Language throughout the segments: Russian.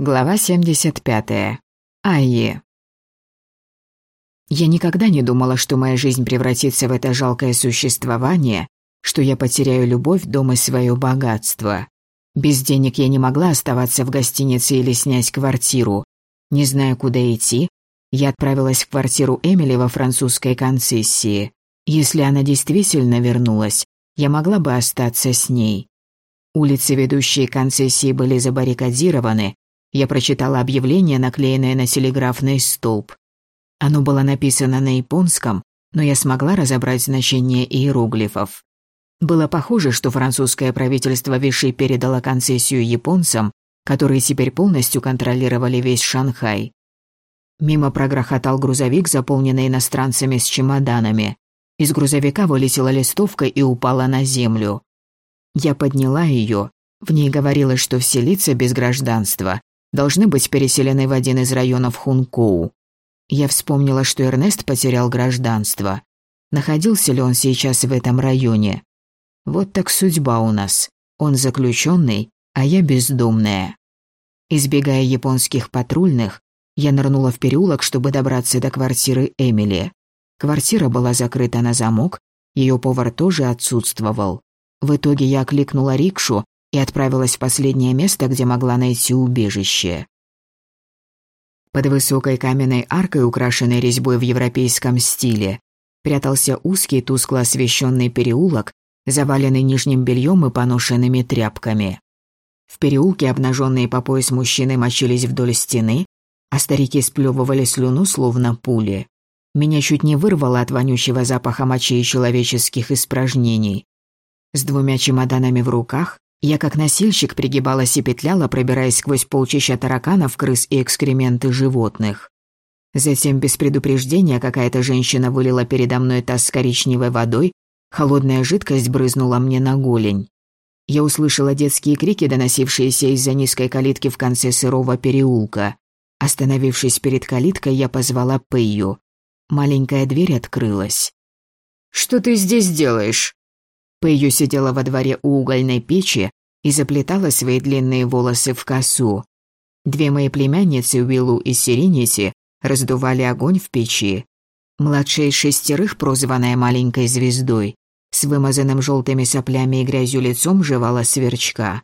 Глава 75. Айе. Я никогда не думала, что моя жизнь превратится в это жалкое существование, что я потеряю любовь, дом и свое богатство. Без денег я не могла оставаться в гостинице или снять квартиру. Не зная, куда идти, я отправилась в квартиру Эмили во французской концессии. Если она действительно вернулась, я могла бы остаться с ней. Улицы, ведущие концессии, были забаррикадированы, я прочитала объявление, наклеенное на телеграфный столб. Оно было написано на японском, но я смогла разобрать значение иероглифов. Было похоже, что французское правительство Виши передало концессию японцам, которые теперь полностью контролировали весь Шанхай. Мимо прогрохотал грузовик, заполненный иностранцами с чемоданами. Из грузовика вылетела листовка и упала на землю. Я подняла ее. В ней говорилось, что все лица без гражданства должны быть переселены в один из районов Хункоу. Я вспомнила, что Эрнест потерял гражданство. Находился ли он сейчас в этом районе? Вот так судьба у нас. Он заключенный, а я бездомная. Избегая японских патрульных, я нырнула в переулок, чтобы добраться до квартиры Эмили. Квартира была закрыта на замок, ее повар тоже отсутствовал. В итоге я окликнула рикшу и отправилась в последнее место, где могла найти убежище. Под высокой каменной аркой, украшенной резьбой в европейском стиле, прятался узкий тускло освещенный переулок, заваленный нижним бельем и поношенными тряпками. В переулке обнаженные по пояс мужчины мочились вдоль стены, а старики сплевывали слюну, словно пули. Меня чуть не вырвало от вонючего запаха мочи и человеческих испражнений. С двумя чемоданами в руках я как носильщик пригибалась и петляла, пробираясь сквозь полчища тараканов, крыс и экскременты животных. Затем без предупреждения какая-то женщина вылила передо мной таз с коричневой водой, холодная жидкость брызнула мне на голень. Я услышала детские крики, доносившиеся из-за низкой калитки в конце сырого переулка. Остановившись перед калиткой, я позвала Пэйю. Маленькая дверь открылась. «Что ты здесь делаешь?» Пэйю сидела во дворе у угольной печи и заплетала свои длинные волосы в косу. Две мои племянницы, Уиллу и Сиринити, раздували огонь в печи. Младшая из шестерых, прозванная маленькой звездой, с вымазанным желтыми соплями и грязью лицом жевала сверчка.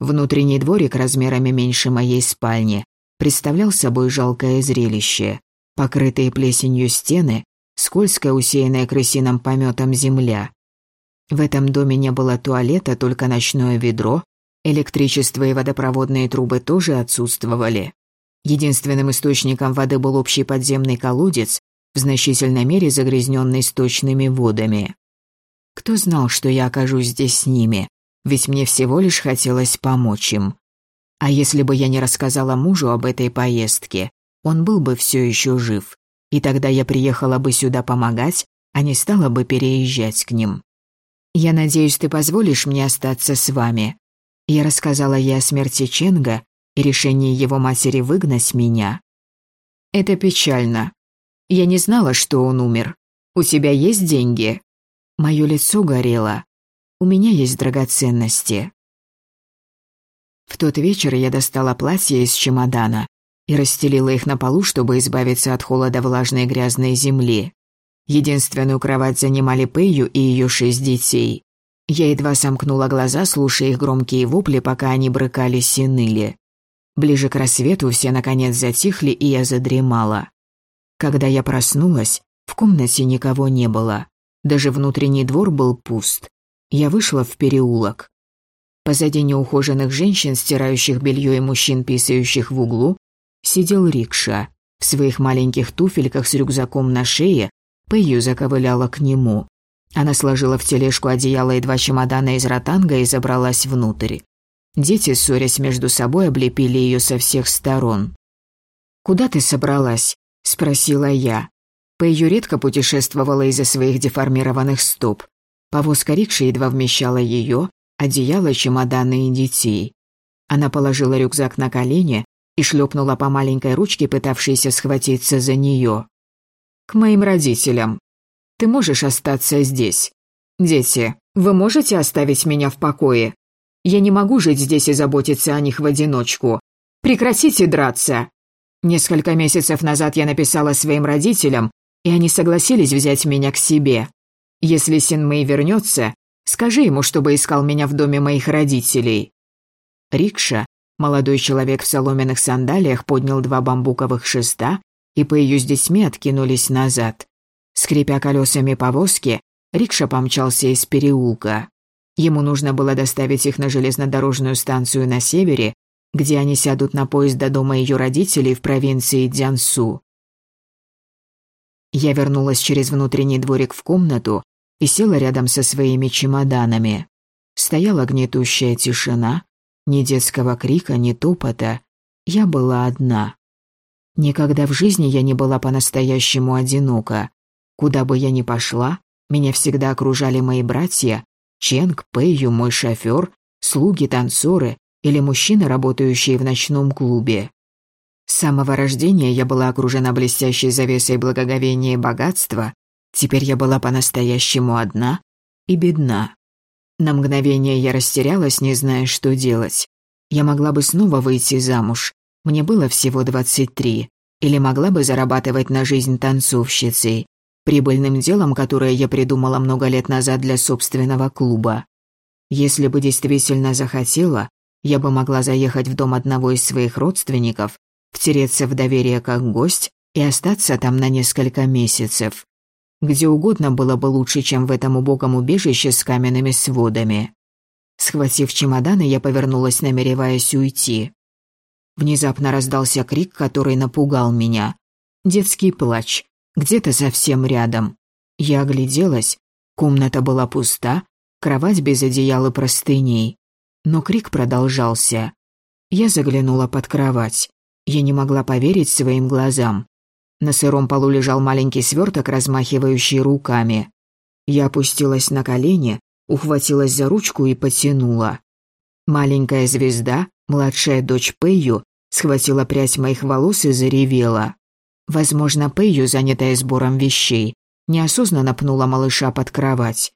Внутренний дворик размерами меньше моей спальни представлял собой жалкое зрелище. Покрытые плесенью стены, скользкая, усеянная крысиным пометом земля, в этом доме не было туалета, только ночное ведро, электричество и водопроводные трубы тоже отсутствовали. Единственным источником воды был общий подземный колодец, в значительной мере загрязненный сточными водами. Кто знал, что я окажусь здесь с ними, ведь мне всего лишь хотелось помочь им. А если бы я не рассказала мужу об этой поездке, он был бы все еще жив, и тогда я приехала бы сюда помогать, а не стала бы переезжать к ним. «Я надеюсь, ты позволишь мне остаться с вами». Я рассказала ей о смерти Ченга и решении его матери выгнать меня. «Это печально. Я не знала, что он умер. У тебя есть деньги?» Мое лицо горело. «У меня есть драгоценности». В тот вечер я достала платье из чемодана и расстелила их на полу, чтобы избавиться от холода влажной грязной земли. Единственную кровать занимали Пэйю и ее шесть детей. Я едва сомкнула глаза, слушая их громкие вопли, пока они брыкались и ныли. Ближе к рассвету все наконец затихли, и я задремала. Когда я проснулась, в комнате никого не было. Даже внутренний двор был пуст. Я вышла в переулок. Позади неухоженных женщин, стирающих белье и мужчин, писающих в углу, сидел рикша. В своих маленьких туфельках с рюкзаком на шее Пэйю заковыляла к нему. Она сложила в тележку одеяло и два чемодана из ротанга и забралась внутрь. Дети, ссорясь между собой, облепили ее со всех сторон. «Куда ты собралась?» – спросила я. Пэйю редко путешествовала из-за своих деформированных стоп. Повозка рикши едва вмещала ее, одеяло, чемоданы и детей. Она положила рюкзак на колени и шлепнула по маленькой ручке, пытавшейся схватиться за нее к моим родителям. Ты можешь остаться здесь. Дети, вы можете оставить меня в покое? Я не могу жить здесь и заботиться о них в одиночку. Прекратите драться!» Несколько месяцев назад я написала своим родителям, и они согласились взять меня к себе. Если Син Мэй вернется, скажи ему, чтобы искал меня в доме моих родителей». Рикша, молодой человек в соломенных сандалиях, поднял два бамбуковых шеста, и по ее с детьми откинулись назад. Скрипя колесами повозки, Рикша помчался из переулка. Ему нужно было доставить их на железнодорожную станцию на севере, где они сядут на поезд до дома ее родителей в провинции Дзянсу. Я вернулась через внутренний дворик в комнату и села рядом со своими чемоданами. Стояла гнетущая тишина, ни детского крика, ни топота. Я была одна. Никогда в жизни я не была по-настоящему одинока. Куда бы я ни пошла, меня всегда окружали мои братья, Ченг, Пэйю, мой шофер, слуги, танцоры или мужчины, работающие в ночном клубе. С самого рождения я была окружена блестящей завесой благоговения и богатства, теперь я была по-настоящему одна и бедна. На мгновение я растерялась, не зная, что делать. Я могла бы снова выйти замуж, мне было всего 23, или могла бы зарабатывать на жизнь танцовщицей, прибыльным делом, которое я придумала много лет назад для собственного клуба. Если бы действительно захотела, я бы могла заехать в дом одного из своих родственников, втереться в доверие как гость и остаться там на несколько месяцев. Где угодно было бы лучше, чем в этом убогом убежище с каменными сводами. Схватив чемоданы, я повернулась, намереваясь уйти. Внезапно раздался крик, который напугал меня. Детский плач, где-то совсем рядом. Я огляделась, комната была пуста, кровать без одеяла простыней. Но крик продолжался. Я заглянула под кровать. Я не могла поверить своим глазам. На сыром полу лежал маленький сверток, размахивающий руками. Я опустилась на колени, ухватилась за ручку и потянула. Маленькая звезда, младшая дочь Пэйю, схватила прядь моих волос и заревела. Возможно, Пэйю, занятая сбором вещей, неосознанно пнула малыша под кровать.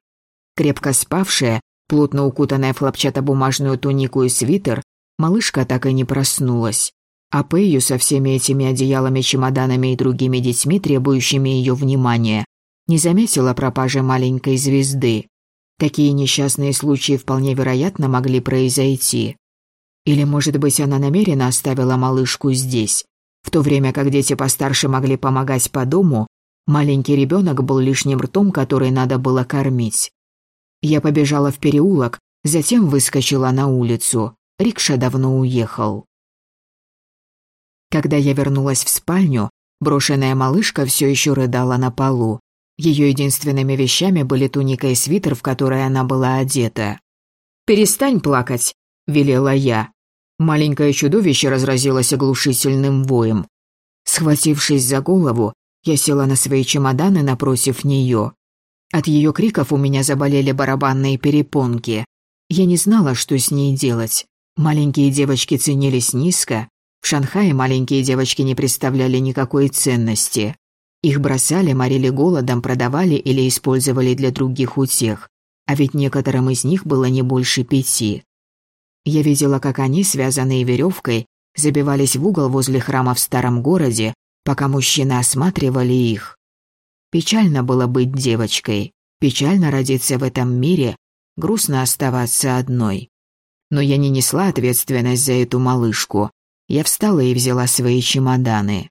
Крепко спавшая, плотно укутанная в хлопчатобумажную тунику и свитер, малышка так и не проснулась. А Пэйю со всеми этими одеялами, чемоданами и другими детьми, требующими ее внимания, не заметила пропажи маленькой звезды. Такие несчастные случаи вполне вероятно могли произойти. Или, может быть, она намеренно оставила малышку здесь, в то время как дети постарше могли помогать по дому, маленький ребенок был лишним ртом, который надо было кормить. Я побежала в переулок, затем выскочила на улицу. Рикша давно уехал. Когда я вернулась в спальню, брошенная малышка все еще рыдала на полу. Ее единственными вещами были туника и свитер, в который она была одета. «Перестань плакать», — велела я. Маленькое чудовище разразилось оглушительным воем. Схватившись за голову, я села на свои чемоданы напротив нее. От ее криков у меня заболели барабанные перепонки. Я не знала, что с ней делать. Маленькие девочки ценились низко. В Шанхае маленькие девочки не представляли никакой ценности. Их бросали, морили голодом, продавали или использовали для других утех. А ведь некоторым из них было не больше пяти. Я видела, как они, связанные веревкой, забивались в угол возле храма в старом городе, пока мужчины осматривали их. Печально было быть девочкой, печально родиться в этом мире, грустно оставаться одной. Но я не несла ответственность за эту малышку. Я встала и взяла свои чемоданы.